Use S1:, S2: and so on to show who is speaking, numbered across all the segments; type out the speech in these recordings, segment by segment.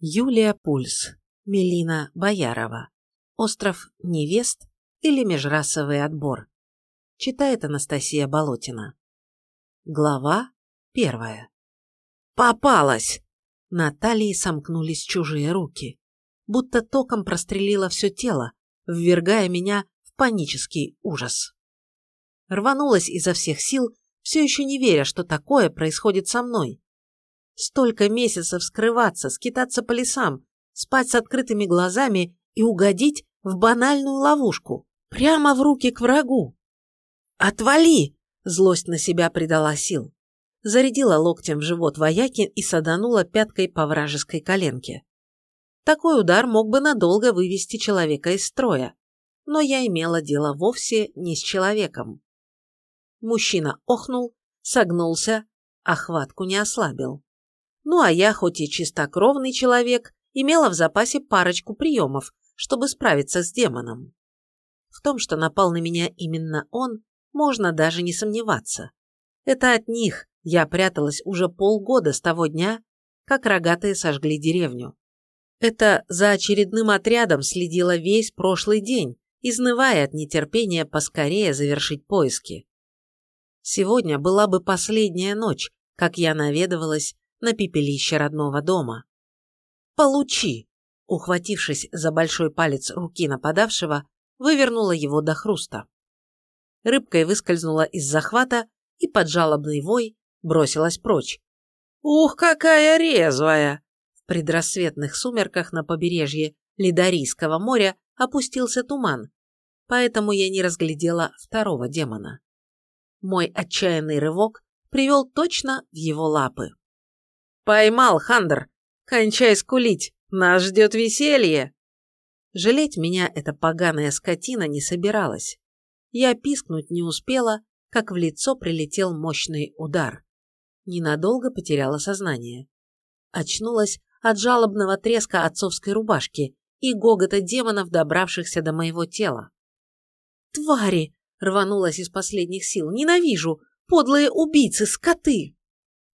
S1: Юлия Пульс, Мелина Боярова. Остров невест или межрасовый отбор. Читает Анастасия Болотина. Глава первая. Попалась! На талии сомкнулись чужие руки. Будто током прострелило все тело, ввергая меня в панический ужас. Рванулась изо всех сил, все еще не веря, что такое происходит со мной. Столько месяцев скрываться, скитаться по лесам, спать с открытыми глазами и угодить в банальную ловушку, прямо в руки к врагу. «Отвали!» – злость на себя придала сил. Зарядила локтем в живот вояки и саданула пяткой по вражеской коленке. Такой удар мог бы надолго вывести человека из строя, но я имела дело вовсе не с человеком. Мужчина охнул, согнулся, а хватку не ослабил. Ну а я, хоть и чистокровный человек, имела в запасе парочку приемов, чтобы справиться с демоном. В том, что напал на меня именно он, можно даже не сомневаться. Это от них я пряталась уже полгода с того дня, как рогатые сожгли деревню. Это за очередным отрядом следила весь прошлый день, изнывая от нетерпения поскорее завершить поиски. Сегодня была бы последняя ночь, как я наведывалась на пепелище родного дома. «Получи!» Ухватившись за большой палец руки нападавшего, вывернула его до хруста. Рыбкой выскользнула из захвата и под жалобный вой бросилась прочь. «Ух, какая резвая!» В предрассветных сумерках на побережье Лидарийского моря опустился туман, поэтому я не разглядела второго демона. Мой отчаянный рывок привел точно в его лапы. «Поймал, Хандер! Кончай скулить! Нас ждет веселье!» Жалеть меня эта поганая скотина не собиралась. Я пискнуть не успела, как в лицо прилетел мощный удар. Ненадолго потеряла сознание. Очнулась от жалобного треска отцовской рубашки и гогота демонов, добравшихся до моего тела. «Твари!» — рванулась из последних сил. «Ненавижу! Подлые убийцы, скоты!»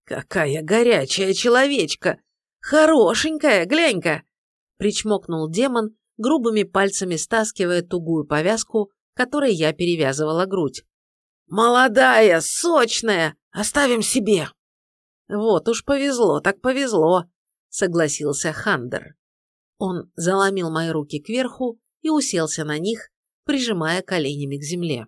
S1: «Какая горячая человечка! Хорошенькая, глянь-ка!» Причмокнул демон, грубыми пальцами стаскивая тугую повязку, которой я перевязывала грудь. «Молодая, сочная! Оставим себе!» «Вот уж повезло, так повезло!» — согласился Хандер. Он заломил мои руки кверху и уселся на них, прижимая коленями к земле.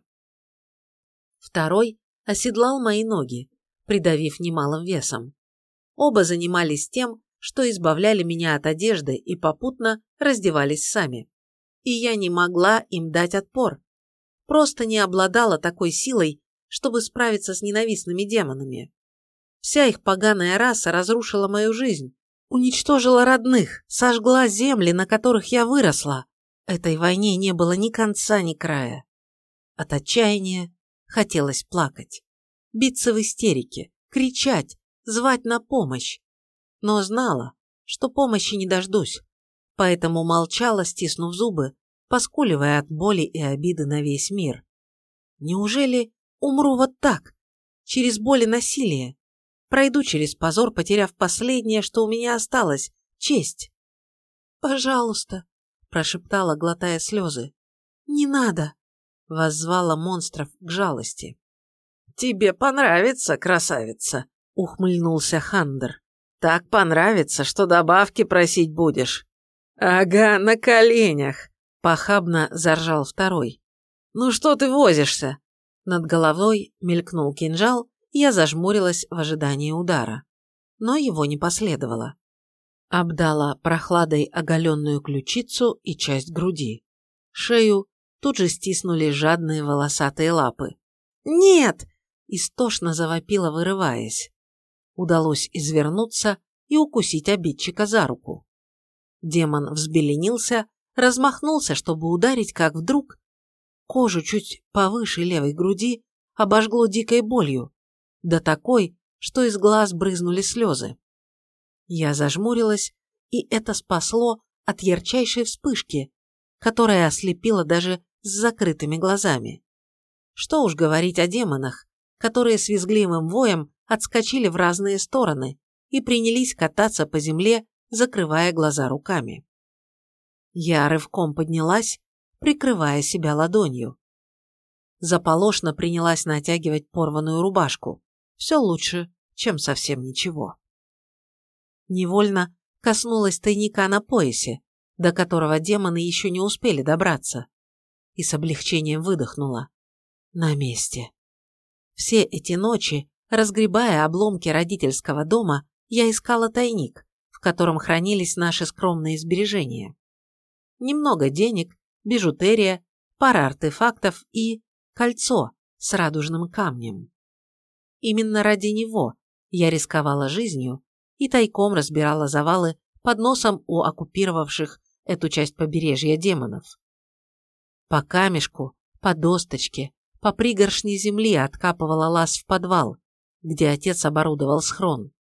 S1: Второй оседлал мои ноги, придавив немалым весом. Оба занимались тем, что избавляли меня от одежды и попутно раздевались сами. И я не могла им дать отпор. Просто не обладала такой силой, чтобы справиться с ненавистными демонами. Вся их поганая раса разрушила мою жизнь, уничтожила родных, сожгла земли, на которых я выросла. Этой войне не было ни конца, ни края. От отчаяния хотелось плакать биться в истерике, кричать, звать на помощь. Но знала, что помощи не дождусь, поэтому молчала, стиснув зубы, поскуливая от боли и обиды на весь мир. Неужели умру вот так, через боль и насилие? Пройду через позор, потеряв последнее, что у меня осталось — честь. «Пожалуйста», — прошептала, глотая слезы. «Не надо», — воззвала монстров к жалости. «Тебе понравится, красавица», — ухмыльнулся Хандер. «Так понравится, что добавки просить будешь». «Ага, на коленях», — похабно заржал второй. «Ну что ты возишься?» Над головой мелькнул кинжал, и я зажмурилась в ожидании удара. Но его не последовало. Обдала прохладой оголенную ключицу и часть груди. Шею тут же стиснули жадные волосатые лапы. «Нет!» Истошно завопила, вырываясь. Удалось извернуться и укусить обидчика за руку. Демон взбеленился, размахнулся, чтобы ударить, как вдруг кожу чуть повыше левой груди обожгло дикой болью, да такой, что из глаз брызнули слезы. Я зажмурилась, и это спасло от ярчайшей вспышки, которая ослепила даже с закрытыми глазами. Что уж говорить о демонах, которые с визгливым воем отскочили в разные стороны и принялись кататься по земле закрывая глаза руками. Я рывком поднялась, прикрывая себя ладонью. Заполошно принялась натягивать порванную рубашку. Все лучше, чем совсем ничего. Невольно коснулась тайника на поясе, до которого демоны еще не успели добраться, и с облегчением выдохнула. На месте. Все эти ночи, разгребая обломки родительского дома, я искала тайник, в котором хранились наши скромные сбережения. Немного денег, бижутерия, пара артефактов и кольцо с радужным камнем. Именно ради него я рисковала жизнью и тайком разбирала завалы под носом у оккупировавших эту часть побережья демонов. По камешку, по досточке, по пригоршне земли откапывала лаз в подвал, где отец оборудовал схрон.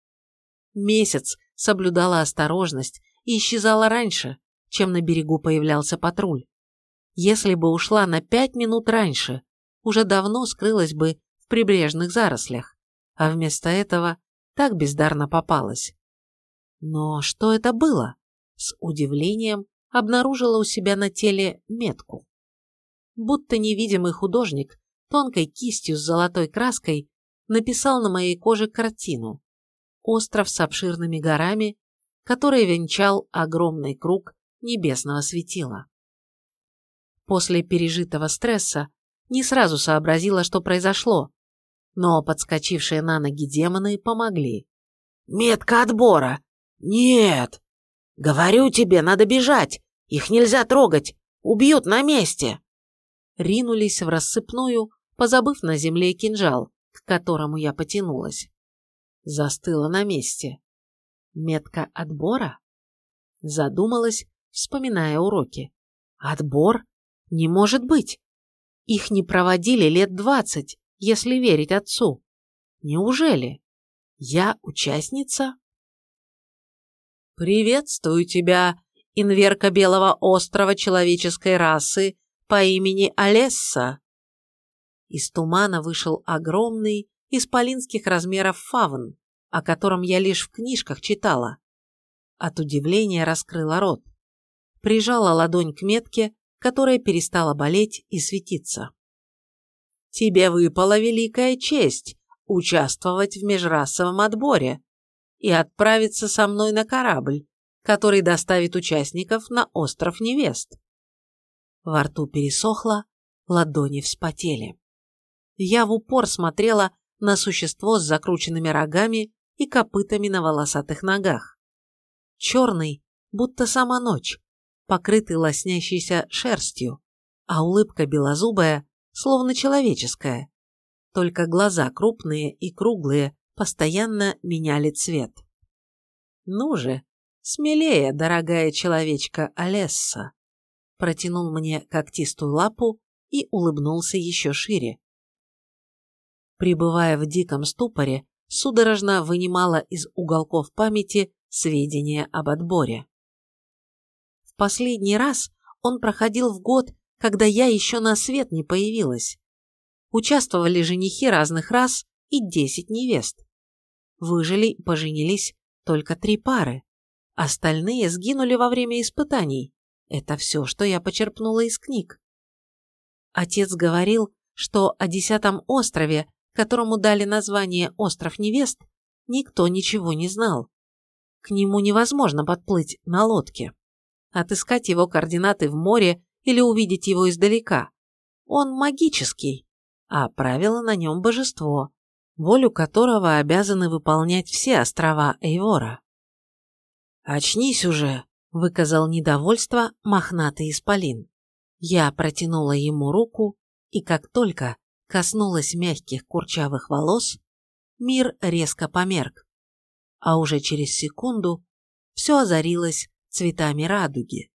S1: Месяц соблюдала осторожность и исчезала раньше, чем на берегу появлялся патруль. Если бы ушла на пять минут раньше, уже давно скрылась бы в прибрежных зарослях, а вместо этого так бездарно попалась. Но что это было? С удивлением обнаружила у себя на теле метку. Будто невидимый художник тонкой кистью с золотой краской написал на моей коже картину. Остров с обширными горами, который венчал огромный круг небесного светила. После пережитого стресса не сразу сообразила, что произошло, но подскочившие на ноги демоны помогли. «Метка отбора! Нет! Говорю тебе, надо бежать! Их нельзя трогать! Убьют на месте!» Ринулись в рассыпную, позабыв на земле кинжал, к которому я потянулась. Застыла на месте. Метка отбора? Задумалась, вспоминая уроки. Отбор? Не может быть! Их не проводили лет двадцать, если верить отцу. Неужели? Я участница? «Приветствую тебя, инверка Белого острова человеческой расы по имени Олесса!» Из тумана вышел огромный, исполинских размеров фавн, о котором я лишь в книжках читала. От удивления раскрыла рот. Прижала ладонь к метке, которая перестала болеть и светиться. «Тебе выпала великая честь участвовать в межрасовом отборе и отправиться со мной на корабль, который доставит участников на остров невест». Во рту пересохло, ладони вспотели. Я в упор смотрела на существо с закрученными рогами и копытами на волосатых ногах. Черный, будто сама ночь, покрытый лоснящейся шерстью, а улыбка белозубая, словно человеческая. Только глаза крупные и круглые постоянно меняли цвет. «Ну же, смелее, дорогая человечка Олесса!» Протянул мне когтистую лапу и улыбнулся еще шире. Пребывая в диком ступоре, судорожно вынимала из уголков памяти сведения об отборе последний раз он проходил в год, когда я еще на свет не появилась. Участвовали женихи разных рас и десять невест. Выжили и поженились только три пары. Остальные сгинули во время испытаний. Это все, что я почерпнула из книг. Отец говорил, что о десятом острове, которому дали название «Остров невест», никто ничего не знал. К нему невозможно подплыть на лодке отыскать его координаты в море или увидеть его издалека. Он магический, а правило на нем божество, волю которого обязаны выполнять все острова Эйвора. «Очнись уже!» – выказал недовольство мохнатый исполин. Я протянула ему руку, и как только коснулась мягких курчавых волос, мир резко померк, а уже через секунду все озарилось цветами радуги.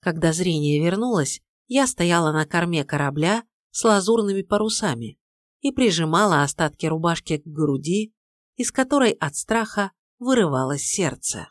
S1: Когда зрение вернулось, я стояла на корме корабля с лазурными парусами и прижимала остатки рубашки к груди, из которой от страха вырывалось сердце.